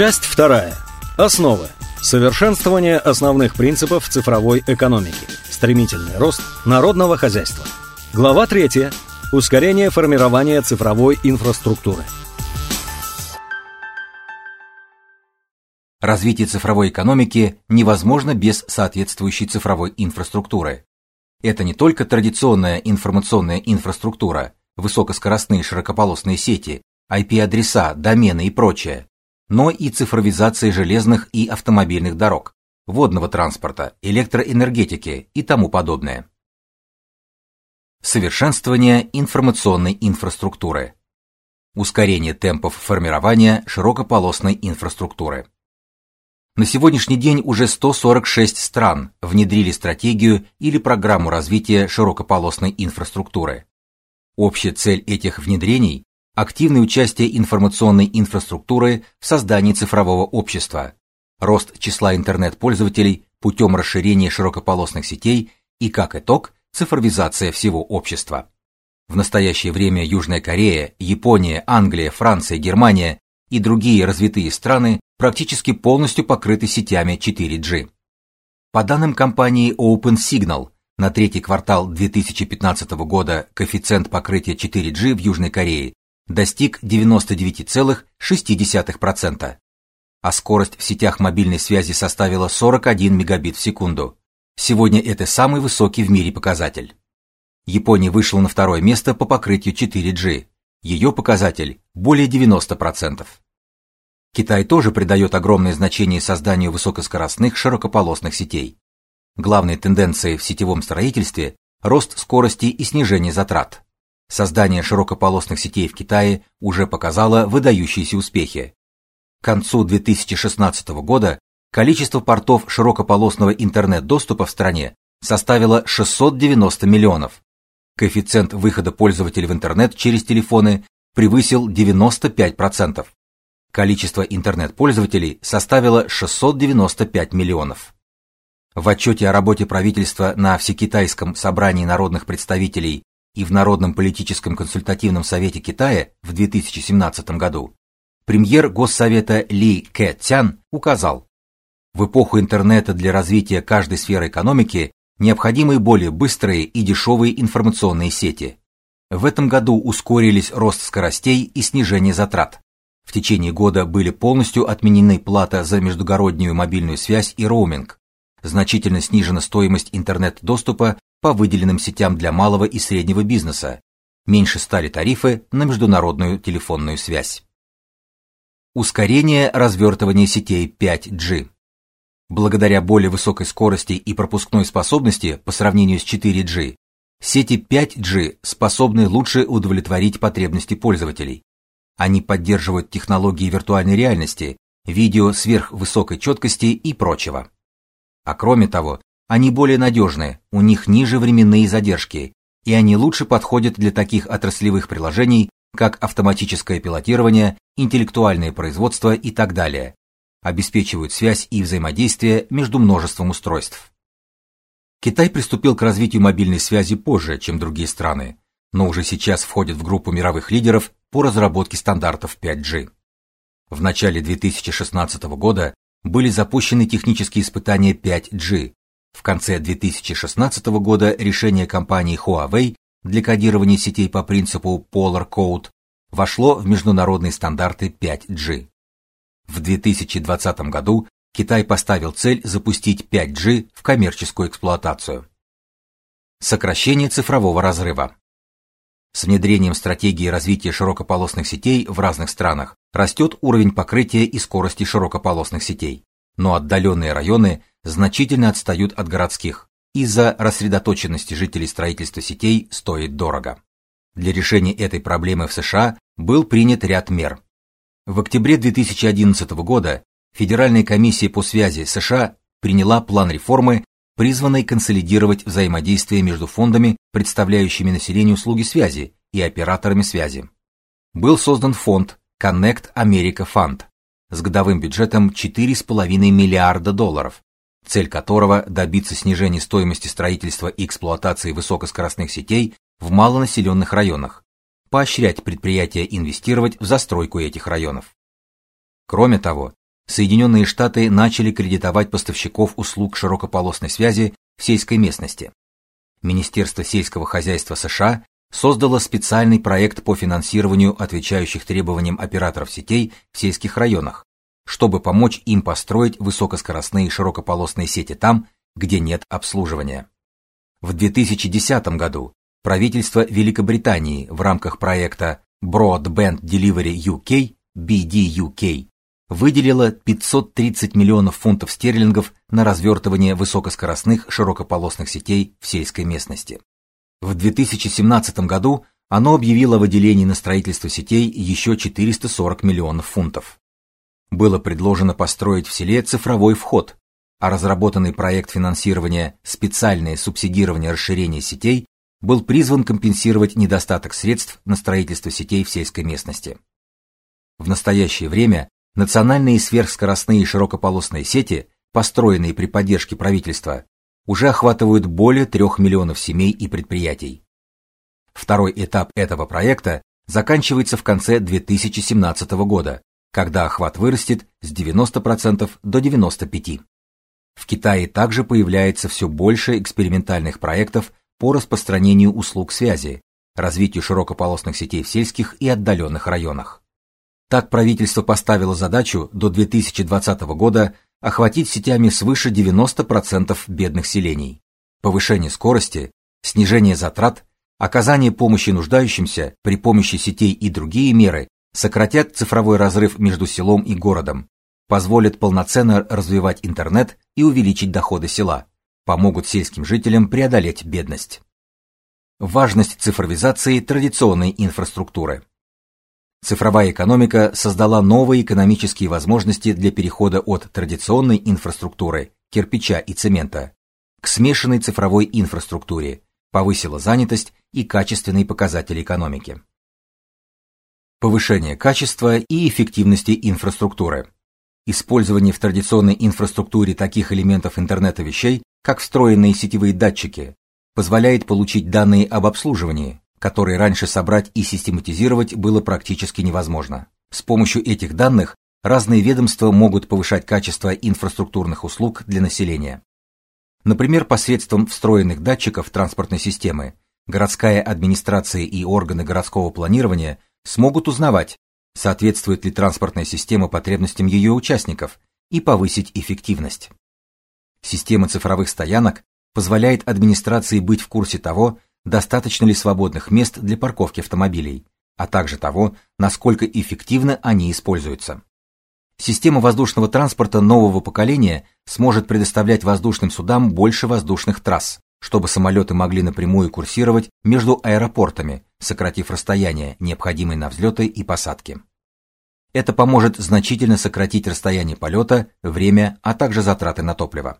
Часть вторая. Основы. Совершенствование основных принципов цифровой экономики. Стремительный рост народного хозяйства. Глава третья. Ускорение формирования цифровой инфраструктуры. Развитие цифровой экономики невозможно без соответствующей цифровой инфраструктуры. Это не только традиционная информационная инфраструктура, высокоскоростные широкополосные сети, IP-адреса, домены и прочее, но и цифровизация железных и автомобильных дорог, водного транспорта, электроэнергетики и тому подобное. Совершенствование информационной инфраструктуры. Ускорение темпов формирования широкополосной инфраструктуры. На сегодняшний день уже 146 стран внедрили стратегию или программу развития широкополосной инфраструктуры. Общая цель этих внедрений активное участие информационной инфраструктуры в создании цифрового общества, рост числа интернет-пользователей путем расширения широкополосных сетей и как итог цифровизация всего общества. В настоящее время Южная Корея, Япония, Англия, Франция, Германия и другие развитые страны практически полностью покрыты сетями 4G. По данным компании OpenSignal, на третий квартал 2015 года коэффициент покрытия 4G в Южной Корее достиг 99,6%, а скорость в сетях мобильной связи составила 41 мегабит в секунду. Сегодня это самый высокий в мире показатель. Япония вышла на второе место по покрытию 4G. Ее показатель более 90%. Китай тоже придает огромное значение созданию высокоскоростных широкополосных сетей. Главной тенденцией в сетевом строительстве рост скорости и снижение затрат. Создание широкополосных сетей в Китае уже показало выдающиеся успехи. К концу 2016 года количество портов широкополосного интернет-доступа в стране составило 690 миллионов. Коэффициент выхода пользователей в интернет через телефоны превысил 95%. Количество интернет-пользователей составило 695 миллионов. В отчете о работе правительства на Всекитайском собрании народных представителей и в Народном политическом консультативном совете Китая в 2017 году, премьер Госсовета Ли Кэ-цян указал: в эпоху интернета для развития каждой сферы экономики необходимы более быстрые и дешевые информационные сети. В этом году ускорились рост скоростей и снижение затрат. В течение года были полностью отменены плата за междугороднюю мобильную связь и роуминг. Значительно снижена стоимость интернет-доступа по выделенным сетям для малого и среднего бизнеса. Меньше стали тарифы на международную телефонную связь. Ускорение развертывания сетей 5G. Благодаря более высокой скорости и пропускной способности по сравнению с 4G, сети 5G способны лучше удовлетворить потребности пользователей. Они поддерживают технологии виртуальной реальности, видео сверхвысокой четкости и прочего. А кроме того, они более надежны, у них ниже временные задержки, и они лучше подходят для таких отраслевых приложений, как автоматическое пилотирование, интеллектуальное производство и так далее. Обеспечивают связь и взаимодействие между множеством устройств. Китай приступил к развитию мобильной связи позже, чем другие страны, но уже сейчас входит в группу мировых лидеров по разработке стандартов 5G. В начале 2016 года были запущены технические испытания 5G, в конце 2016 года решение компании Huawei для кодирования сетей по принципу Polar Code вошло в международные стандарты 5G. В 2020 году Китай поставил цель запустить 5G в коммерческую эксплуатацию. Сокращение цифрового разрыва. С внедрением стратегии развития широкополосных сетей в разных странах растет уровень покрытия и скорости широкополосных сетей, но отдаленные районы значительно отстают от городских. Из-за рассредоточенности жителей строительство сетей стоит дорого. Для решения этой проблемы в США был принят ряд мер. В октябре 2011 года Федеральная комиссия по связи США приняла план реформы, призванный консолидировать взаимодействие между фондами, представляющими населению услуги связи, и операторами связи. Был создан фонд Connect America Fund с годовым бюджетом 4,5 миллиарда долларов, цель которого добиться снижения стоимости строительства и эксплуатации высокоскоростных сетей в малонаселенных районах, поощрять предприятия инвестировать в застройку этих районов. Кроме того, Соединенные Штаты начали кредитовать поставщиков услуг широкополосной связи в сельской местности. Министерство сельского хозяйства США создало специальный проект по финансированию отвечающих требованиям операторов сетей в сельских районах, чтобы помочь им построить высокоскоростные широкополосные сети там, где нет обслуживания. В 2010 году правительство Великобритании в рамках проекта Broadband Delivery UK BDUK выделила 530 миллионов фунтов стерлингов на развертывание высокоскоростных широкополосных сетей в сельской местности. В 2017 году оно объявило о выделении на строительство сетей еще 440 миллионов фунтов. Было предложено построить в селе цифровой вход, а разработанный проект финансирования специальное субсидирование расширения сетей был призван компенсировать недостаток средств на строительство сетей в сельской местности. В настоящее время Национальные сверхскоростные широкополосные сети, построенные при поддержке правительства, уже охватывают более 3 миллионов семей и предприятий. Второй этап этого проекта заканчивается в конце 2017 года, когда охват вырастет с 90% до 95%. В Китае также появляется все больше экспериментальных проектов по распространению услуг связи, развитию широкополосных сетей в сельских и отдаленных районах. Так правительство поставило задачу до 2020 года охватить сетями свыше 90% бедных селений. Повышение скорости, снижение затрат, оказание помощи нуждающимся при помощи сетей и другие меры сократят цифровой разрыв между селом и городом, позволят полноценно развивать интернет и увеличить доходы села, помогут сельским жителям преодолеть бедность. Важность цифровизации традиционной инфраструктуры. Цифровая экономика создала новые экономические возможности для перехода от традиционной инфраструктуры кирпича и цемента к смешанной цифровой инфраструктуре, повысила занятость и качественные показатели экономики. Повышение качества и эффективности инфраструктуры. Использование в традиционной инфраструктуре таких элементов интернета вещей, как встроенные сетевые датчики, позволяет получить данные об обслуживании, которые раньше собрать и систематизировать было практически невозможно. С помощью этих данных разные ведомства могут повышать качество инфраструктурных услуг для населения. Например, посредством встроенных датчиков транспортной системы городская администрация и органы городского планирования смогут узнавать, соответствует ли транспортная система потребностям ее участников и повысить эффективность. Система цифровых стоянок позволяет администрации быть в курсе того, достаточно ли свободных мест для парковки автомобилей, а также того, насколько эффективно они используются. Система воздушного транспорта нового поколения сможет предоставлять воздушным судам больше воздушных трасс, чтобы самолеты могли напрямую курсировать между аэропортами, сократив расстояние, необходимое на взлеты и посадки. Это поможет значительно сократить расстояние полета, время, а также затраты на топливо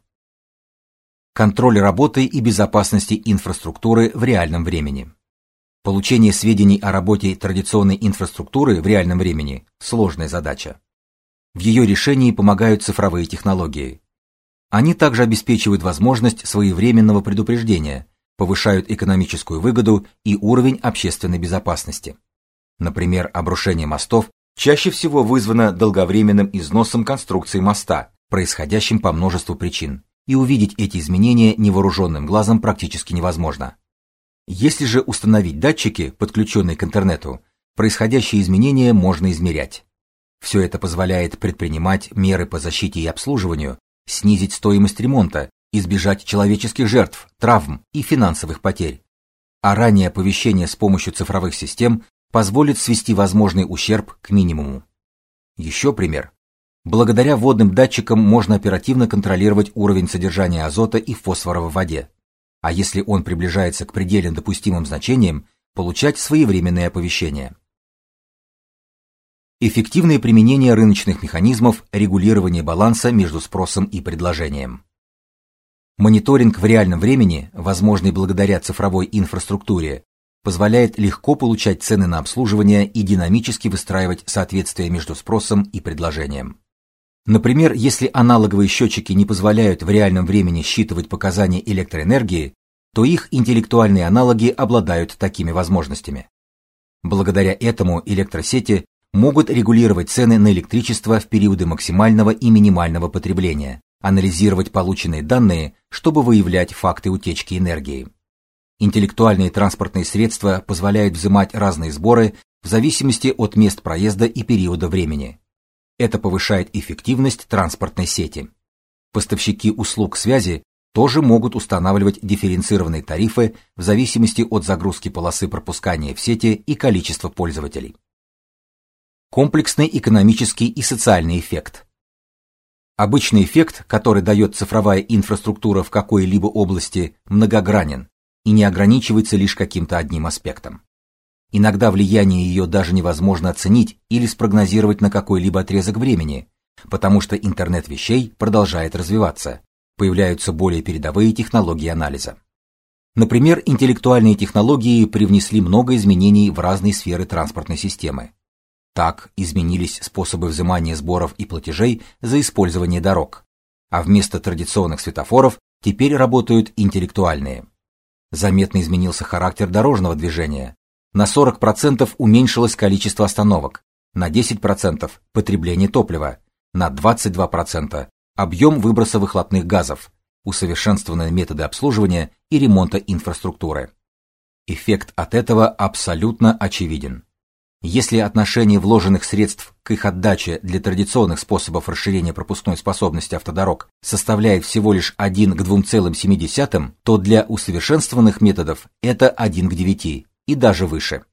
контроль работы и безопасности инфраструктуры в реальном времени. Получение сведений о работе традиционной инфраструктуры в реальном времени сложная задача. В ее решении помогают цифровые технологии. Они также обеспечивают возможность своевременного предупреждения, повышают экономическую выгоду и уровень общественной безопасности. Например, обрушение мостов чаще всего вызвано долговременным износом конструкции моста, происходящим по множеству причин и увидеть эти изменения невооруженным глазом практически невозможно. Если же установить датчики, подключенные к интернету, происходящие изменения можно измерять. Все это позволяет предпринимать меры по защите и обслуживанию, снизить стоимость ремонта, избежать человеческих жертв, травм и финансовых потерь. А раннее оповещение с помощью цифровых систем позволит свести возможный ущерб к минимуму. Еще пример. Благодаря водным датчикам можно оперативно контролировать уровень содержания азота и фосфора в воде. А если он приближается к предельно допустимым значениям, получать своевременные оповещения. Эффективное применение рыночных механизмов регулирования баланса между спросом и предложением. Мониторинг в реальном времени, возможный благодаря цифровой инфраструктуре, позволяет легко получать цены на обслуживание и динамически выстраивать соответствие между спросом и предложением. Например, если аналоговые счетчики не позволяют в реальном времени считывать показания электроэнергии, то их интеллектуальные аналоги обладают такими возможностями. Благодаря этому электросети могут регулировать цены на электричество в периоды максимального и минимального потребления, анализировать полученные данные, чтобы выявлять факты утечки энергии. Интеллектуальные транспортные средства позволяют взимать разные сборы в зависимости от мест проезда и периода времени. Это повышает эффективность транспортной сети. Поставщики услуг связи тоже могут устанавливать дифференцированные тарифы в зависимости от загрузки полосы пропускания в сети и количества пользователей. Комплексный экономический и социальный эффект. Обычный эффект, который дает цифровая инфраструктура в какой-либо области, многогранен и не ограничивается лишь каким-то одним аспектом. Иногда влияние ее даже невозможно оценить или спрогнозировать на какой-либо отрезок времени, потому что интернет вещей продолжает развиваться, появляются более передовые технологии анализа. Например, интеллектуальные технологии привнесли много изменений в разные сферы транспортной системы. Так изменились способы взимания сборов и платежей за использование дорог, а вместо традиционных светофоров теперь работают интеллектуальные. Заметно изменился характер дорожного движения. На 40% уменьшилось количество остановок, на 10% потребление топлива, на 22% объем выброса выхлопных газов, усовершенствованы методы обслуживания и ремонта инфраструктуры. Эффект от этого абсолютно очевиден. Если отношение вложенных средств к их отдаче для традиционных способов расширения пропускной способности автодорог составляет всего лишь 1 к 2,7, то для усовершенствованных методов это 1 к 9 и даже выше.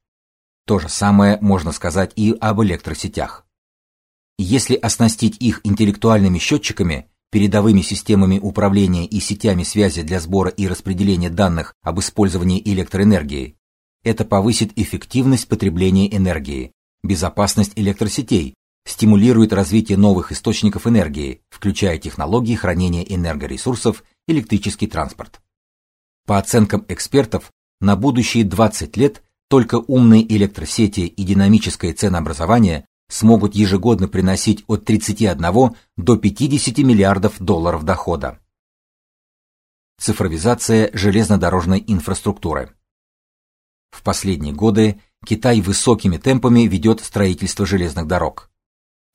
То же самое можно сказать и об электросетях. Если оснастить их интеллектуальными счетчиками, передовыми системами управления и сетями связи для сбора и распределения данных об использовании электроэнергии, это повысит эффективность потребления энергии, безопасность электросетей, стимулирует развитие новых источников энергии, включая технологии хранения энергоресурсов, электрический транспорт. По оценкам экспертов, на будущие 20 лет только умные электросети и динамическое ценообразование смогут ежегодно приносить от 31 до 50 миллиардов долларов дохода. Цифровизация железнодорожной инфраструктуры. В последние годы Китай высокими темпами ведет строительство железных дорог.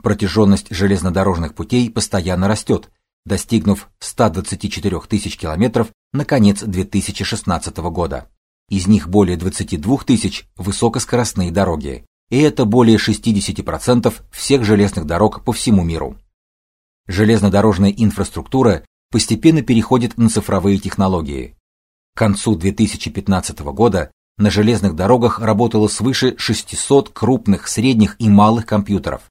Протяженность железнодорожных путей постоянно растет, достигнув 124 тысяч километров на конец 2016 года. Из них более 22 тысяч высокоскоростные дороги, и это более 60% всех железных дорог по всему миру. Железнодорожная инфраструктура постепенно переходит на цифровые технологии. К концу 2015 года на железных дорогах работало свыше 600 крупных, средних и малых компьютеров.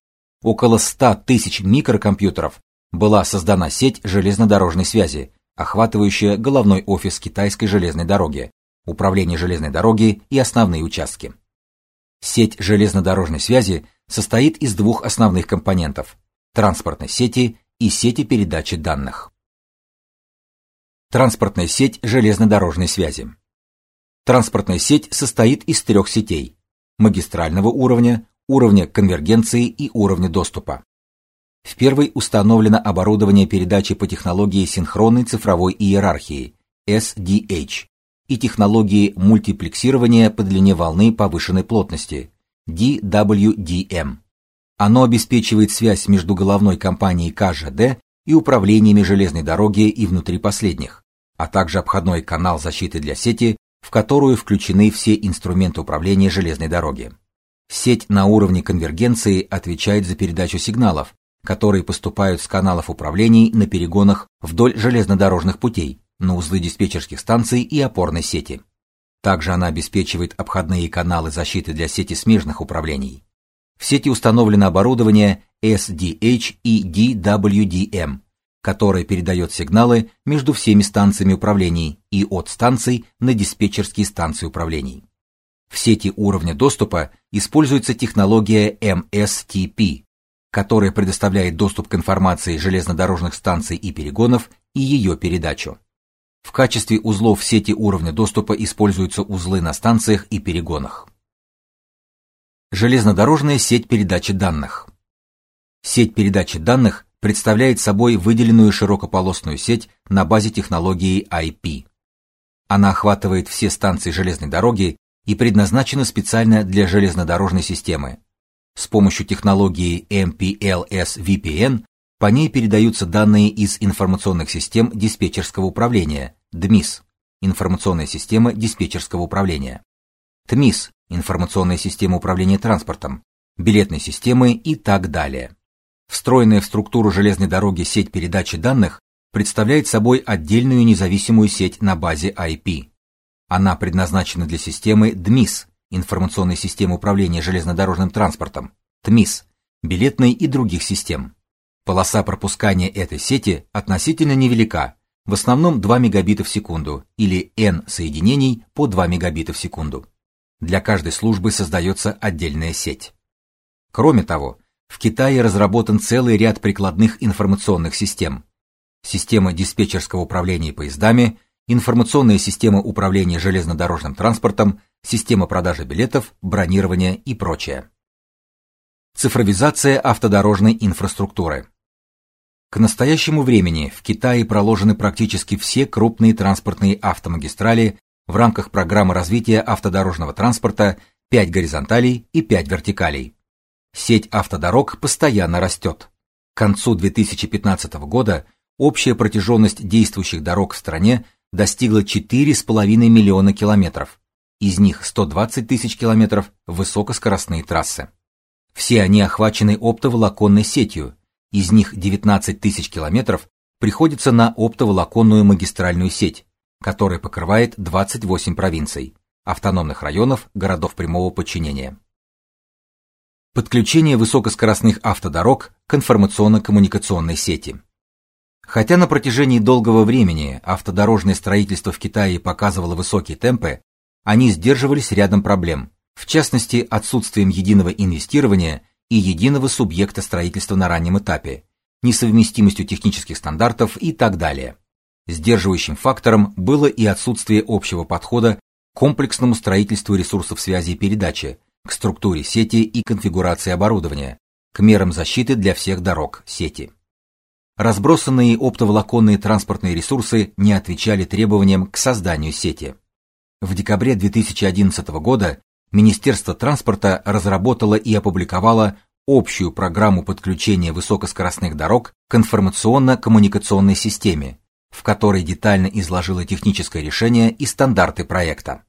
Около 100 тысяч микрокомпьютеров была создана сеть железнодорожной связи, охватывающая головной офис китайской железной дороги, управление железной дороги и основные участки. Сеть железнодорожной связи состоит из двух основных компонентов: транспортной сети и сети передачи данных. Транспортная сеть железнодорожной связи. Транспортная сеть состоит из трех сетей: магистрального уровня, уровня конвергенции и уровня доступа. В первой установлено оборудование передачи по технологии синхронной цифровой иерархии SDH и технологии мультиплексирования по длине волны повышенной плотности DWDM. Оно обеспечивает связь между головной компанией КЖД и управлениями железной дороги и внутри последних, а также обходной канал защиты для сети в которую включены все инструменты управления железной дороги. Сеть на уровне конвергенции отвечает за передачу сигналов, которые поступают с каналов управлений на перегонах вдоль железнодорожных путей, на узлы диспетчерских станций и опорной сети. Также она обеспечивает обходные каналы защиты для сети смежных управлений. В сети установлено оборудование SDH и DWDM, которая передает сигналы между всеми станциями управлений и от станций на диспетчерские станции управлений. В сети уровня доступа используется технология MSTP, которая предоставляет доступ к информации железнодорожных станций и перегонов и ее передачу. В качестве узлов сети уровня доступа используются узлы на станциях и перегонах. Железнодорожная сеть передачи данных. Сеть передачи данных представляет собой выделенную широкополосную сеть на базе технологии IP. Она охватывает все станции железной дороги и предназначена специально для железнодорожной системы. С помощью технологии MPLS VPN по ней передаются данные из информационных систем диспетчерского управления (ДМИС) информационная система диспетчерского управления, ТМИС информационная система управления транспортом, билетной системы и так далее. Встроенная в структуру железной дороги сеть передачи данных представляет собой отдельную независимую сеть на базе IP. Она предназначена для системы ДМИС, информационной системы управления железнодорожным транспортом, ТМИС, билетной и других систем. Полоса пропускания этой сети относительно невелика, в основном 2 мегабита в секунду или N соединений по 2 мегабита в секунду. Для каждой службы создается отдельная сеть. Кроме того, в Китае разработан целый ряд прикладных информационных систем. Система диспетчерского управления поездами, информационная система управления железнодорожным транспортом, система продажи билетов, бронирования и прочее. Цифровизация автодорожной инфраструктуры. К настоящему времени в Китае проложены практически все крупные транспортные автомагистрали в рамках программы развития автодорожного транспорта 5 горизонталей и 5 вертикалей. Сеть автодорог постоянно растет. К концу 2015 года общая протяженность действующих дорог в стране достигла 4,5 миллиона километров. Из них 120 тысяч километров высокоскоростные трассы. Все они охвачены оптоволоконной сетью. Из них 19 тысяч километров приходится на оптоволоконную магистральную сеть, которая покрывает 28 провинций, автономных районов, городов прямого подчинения. Подключение высокоскоростных автодорог к информационно-коммуникационной сети. Хотя на протяжении долгого времени автодорожное строительство в Китае показывало высокие темпы, они сдерживались рядом проблем, в частности, отсутствием единого инвестирования и единого субъекта строительства на раннем этапе, несовместимостью технических стандартов и так далее. Сдерживающим фактором было и отсутствие общего подхода к комплексному строительству ресурсов связи и передачи, к структуре сети и конфигурации оборудования, к мерам защиты для всех дорог сети. Разбросанные оптоволоконные транспортные ресурсы не отвечали требованиям к созданию сети. В декабре 2011 года Министерство транспорта разработало и опубликовало общую программу подключения высокоскоростных дорог к информационно-коммуникационной системе, в которой детально изложило техническое решение и стандарты проекта.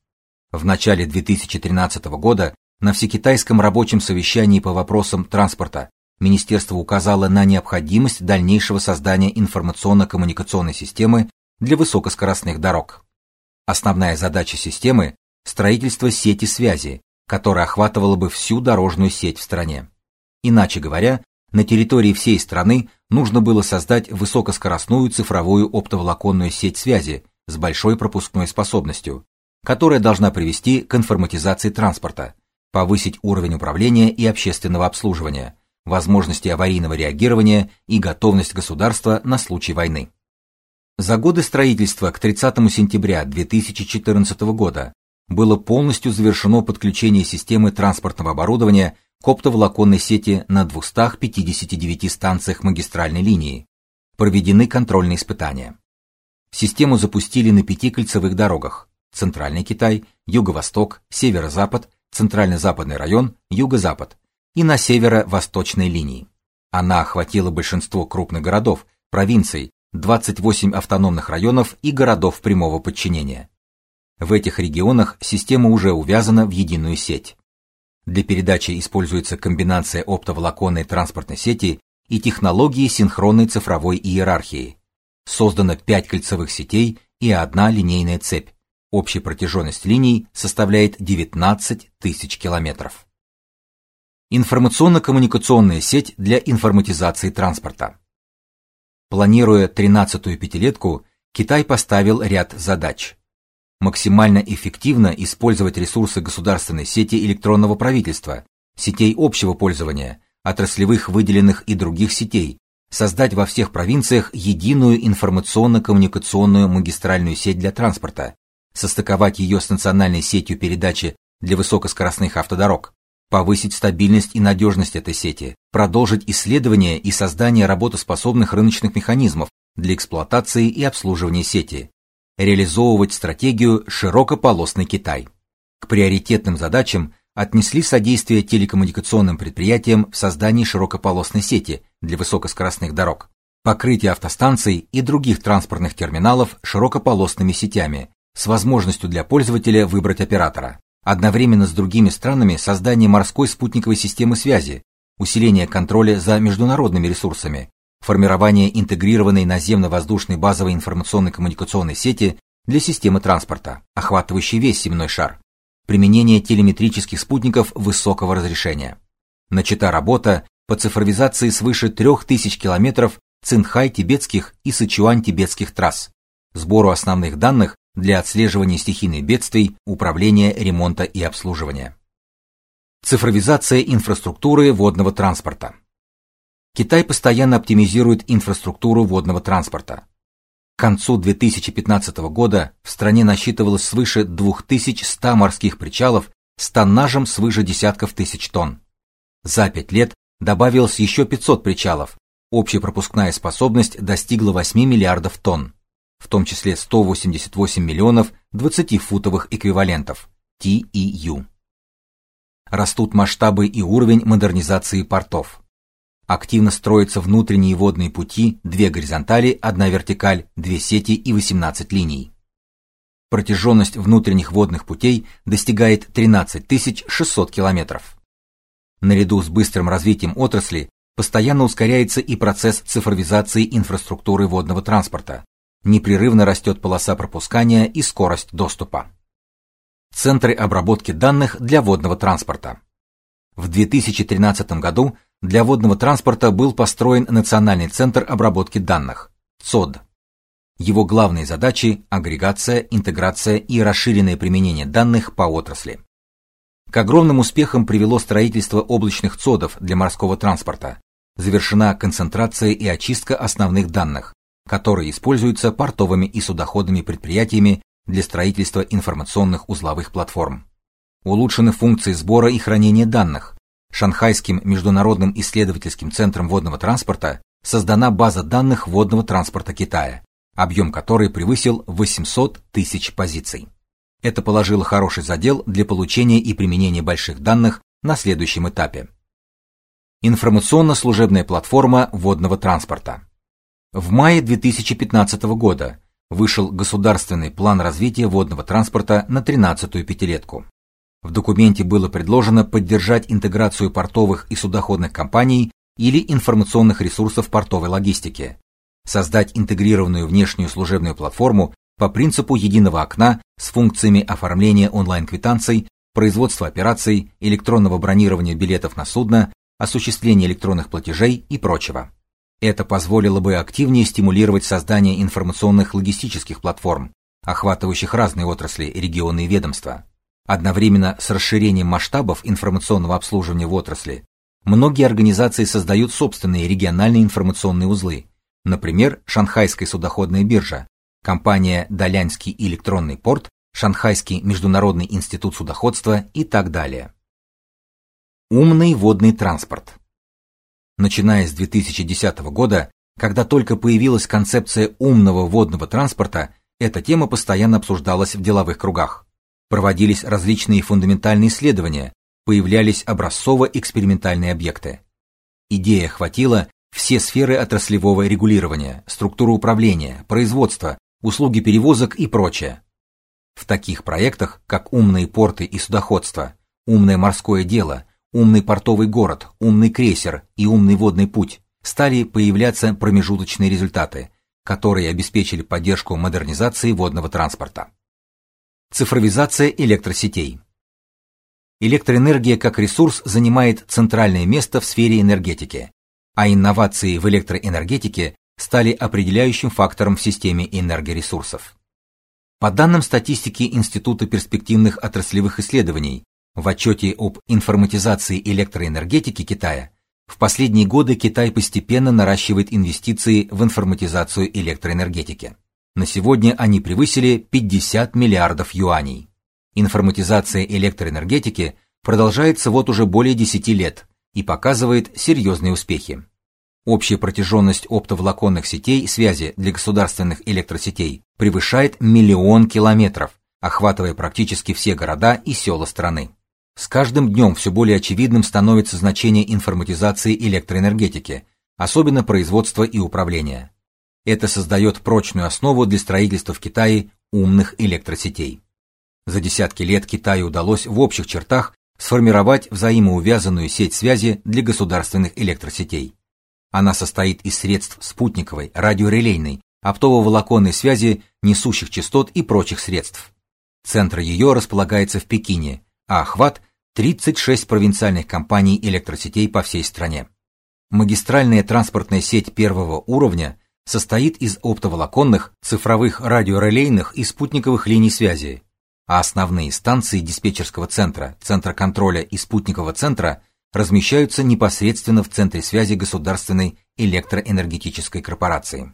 В начале 2013 года на всекитайском рабочем совещании по вопросам транспорта министерство указало на необходимость дальнейшего создания информационно-коммуникационной системы для высокоскоростных дорог. Основная задача системы строительство сети связи, которая охватывала бы всю дорожную сеть в стране. Иначе говоря, на территории всей страны нужно было создать высокоскоростную цифровую оптоволоконную сеть связи с большой пропускной способностью, которая должна привести к информатизации транспорта, повысить уровень управления и общественного обслуживания, возможности аварийного реагирования и готовность государства на случай войны. За годы строительства к 30 сентября 2014 года было полностью завершено подключение системы транспортного оборудования к оптоволоконной сети на 259 станциях магистральной линии. Проведены контрольные испытания. Систему запустили на пяти кольцевых дорогах: Центральный Китай, Юго-Восток, Северо-Запад, Центрально-Западный район, Юго-Запад и на северо-восточной линии. Она охватила большинство крупных городов, провинций, 28 автономных районов и городов прямого подчинения. В этих регионах система уже увязана в единую сеть. Для передачи используется комбинация оптоволоконной транспортной сети и технологии синхронной цифровой иерархии. Создано пять кольцевых сетей и одна линейная цепь. Общая протяженность линий составляет 19 тысяч километров. Информационно-коммуникационная сеть для информатизации транспорта. Планируя 13-ю пятилетку, Китай поставил ряд задач максимально эффективно использовать ресурсы государственной сети электронного правительства, сетей общего пользования, отраслевых выделенных и других сетей, создать во всех провинциях единую информационно-коммуникационную магистральную сеть для транспорта, состыковать ее с национальной сетью передачи для высокоскоростных автодорог, повысить стабильность и надежность этой сети, продолжить исследование и создание работоспособных рыночных механизмов для эксплуатации и обслуживания сети, реализовывать стратегию широкополосный Китай. К приоритетным задачам отнесли содействие телекоммуникационным предприятиям в создании широкополосной сети для высокоскоростных дорог, покрытие автостанций и других транспортных терминалов широкополосными сетями с возможностью для пользователя выбрать оператора. Одновременно с другими странами создание морской спутниковой системы связи, усиление контроля за международными ресурсами, формирование интегрированной наземно-воздушной базовой информационной коммуникационной сети для системы транспорта, охватывающей весь земной шар, применение телеметрических спутников высокого разрешения. Начата работа по цифровизации свыше 3000 километров Цинхай-тибетских и Сычуань-тибетских трасс, сбору основных данных для отслеживания стихийных бедствий, управления, ремонта и обслуживания. Цифровизация инфраструктуры водного транспорта. Китай постоянно оптимизирует инфраструктуру водного транспорта. К концу 2015 года в стране насчитывалось свыше 2100 морских причалов с тоннажем свыше десятков тысяч тонн. За пять лет добавилось еще 500 причалов. Общая пропускная способность достигла 8 миллиардов тонн, в том числе 188 миллионов 20-футовых эквивалентов TEU. Растут масштабы и уровень модернизации портов. Активно строятся внутренние водные пути, две горизонтали, одна вертикаль, две сети и 18 линий. Протяженность внутренних водных путей достигает 13 600 километров. Наряду с быстрым развитием отрасли постоянно ускоряется и процесс цифровизации инфраструктуры водного транспорта. Непрерывно растет полоса пропускания и скорость доступа. Центры обработки данных для водного транспорта. В 2013 году для водного транспорта был построен Национальный центр обработки данных ЦОД. Его главные задачи агрегация, интеграция и расширенное применение данных по отрасли. К огромным успехам привело строительство облачных ЦОДов для морского транспорта. Завершена концентрация и очистка основных данных, которые используются портовыми и судоходными предприятиями для строительства информационных узловых платформ. Улучшены функции сбора и хранения данных, Шанхайским международным исследовательским центром водного транспорта создана база данных водного транспорта Китая, объем которой превысил 800 тысяч позиций. Это положило хороший задел для получения и применения больших данных на следующем этапе. Информационно-служебная платформа водного транспорта. В мае 2015 года вышел государственный план развития водного транспорта на 13-ю пятилетку. В документе было предложено поддержать интеграцию портовых и судоходных компаний или информационных ресурсов портовой логистики, создать интегрированную внешнюю служебную платформу по принципу единого окна с функциями оформления онлайн-квитанций, производства операций, электронного бронирования билетов на судно, осуществления электронных платежей и прочего. Это позволило бы активнее стимулировать создание информационных логистических платформ, охватывающих разные отрасли, регионы и ведомства. Одновременно с расширением масштабов информационного обслуживания в отрасли, многие организации создают собственные региональные информационные узлы. Например, Шанхайская судоходная биржа, компания Далянский электронный порт, Шанхайский международный институт судоходства и так далее. Умный водный транспорт. Начиная с 2010 года, когда только появилась концепция умного водного транспорта, эта тема постоянно обсуждалась в деловых кругах проводились различные фундаментальные исследования, появлялись образцово-экспериментальные объекты. Идея охватила все сферы отраслевого регулирования, структуру управления, производства, услуги перевозок и прочее. В таких проектах, как умные порты и судоходство, умное морское дело, умный портовый город, умный крейсер и умный водный путь, стали появляться промежуточные результаты, которые обеспечили поддержку модернизации водного транспорта. Цифровизация электросетей. Электроэнергия как ресурс занимает центральное место в сфере энергетики, а инновации в электроэнергетике стали определяющим фактором в системе энергоресурсов. По данным статистики Института перспективных отраслевых исследований, в отчете об информатизации электроэнергетики Китая, в последние годы Китай постепенно наращивает инвестиции в информатизацию электроэнергетики. На сегодня они превысили 50 миллиардов юаней. Информатизация электроэнергетики продолжается вот уже более 10 лет и показывает серьезные успехи. Общая протяженность оптоволоконных сетей связи для государственных электросетей превышает миллион километров, охватывая практически все города и села страны. С каждым днем все более очевидным становится значение информатизации электроэнергетики, особенно производства и управления. Это создает прочную основу для строительства в Китае умных электросетей. За десятки лет Китаю удалось в общих чертах сформировать взаимоувязанную сеть связи для государственных электросетей. Она состоит из средств спутниковой, радиорелейной, оптово-волоконной связи, несущих частот и прочих средств. Центр ее располагается в Пекине, а охват 36 провинциальных компаний электросетей по всей стране. Магистральная транспортная сеть первого уровня состоит из оптоволоконных, цифровых радиорелейных и спутниковых линий связи, а основные станции диспетчерского центра, центра контроля и спутникового центра размещаются непосредственно в центре связи государственной электроэнергетической корпорации.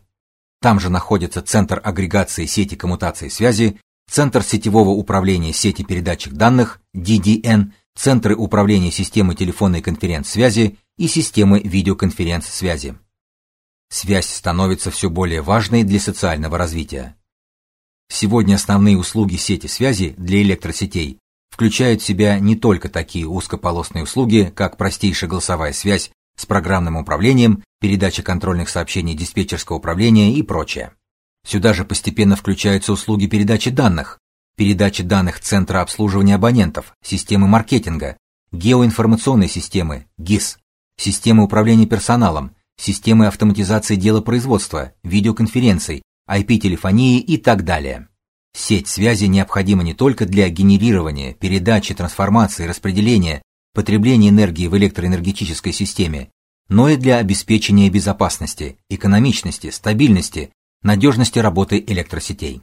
Там же находится центр агрегации сети коммутации связи, центр сетевого управления сети передатчик данных DDN, центры управления системой телефонной конференц-связи и системы видеоконференц-связи. Связь становится все более важной для социального развития. Сегодня основные услуги сети связи для электросетей включают в себя не только такие узкополосные услуги, как простейшая голосовая связь с программным управлением, передача контрольных сообщений диспетчерского управления и прочее. Сюда же постепенно включаются услуги передачи данных, передачи данных центра обслуживания абонентов, системы маркетинга, геоинформационной системы ГИС, системы управления персоналом, системы автоматизации дела производства, видеоконференций, IP-телефонии и так далее. Сеть связи необходима не только для генерирования, передачи, трансформации, распределения, потребления энергии в электроэнергетической системе, но и для обеспечения безопасности, экономичности, стабильности, надежности работы электросетей.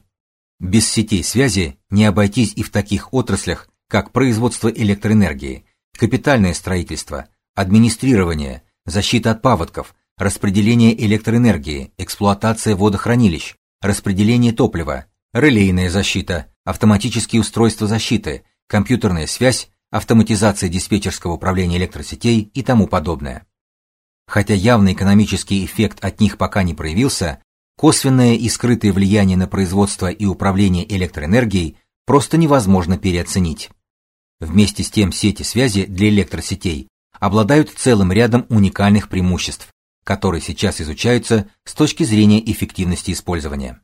Без сетей связи не обойтись и в таких отраслях, как производство электроэнергии, капитальное строительство, администрирование, защита от паводков, распределение электроэнергии, эксплуатация водохранилищ, распределение топлива, релейная защита, автоматические устройства защиты, компьютерная связь, автоматизация диспетчерского управления электросетей и тому подобное. Хотя явный экономический эффект от них пока не проявился, косвенное и скрытое влияние на производство и управление электроэнергией просто невозможно переоценить. Вместе с тем сети связи для электросетей обладают целым рядом уникальных преимуществ, которые сейчас изучаются с точки зрения эффективности использования.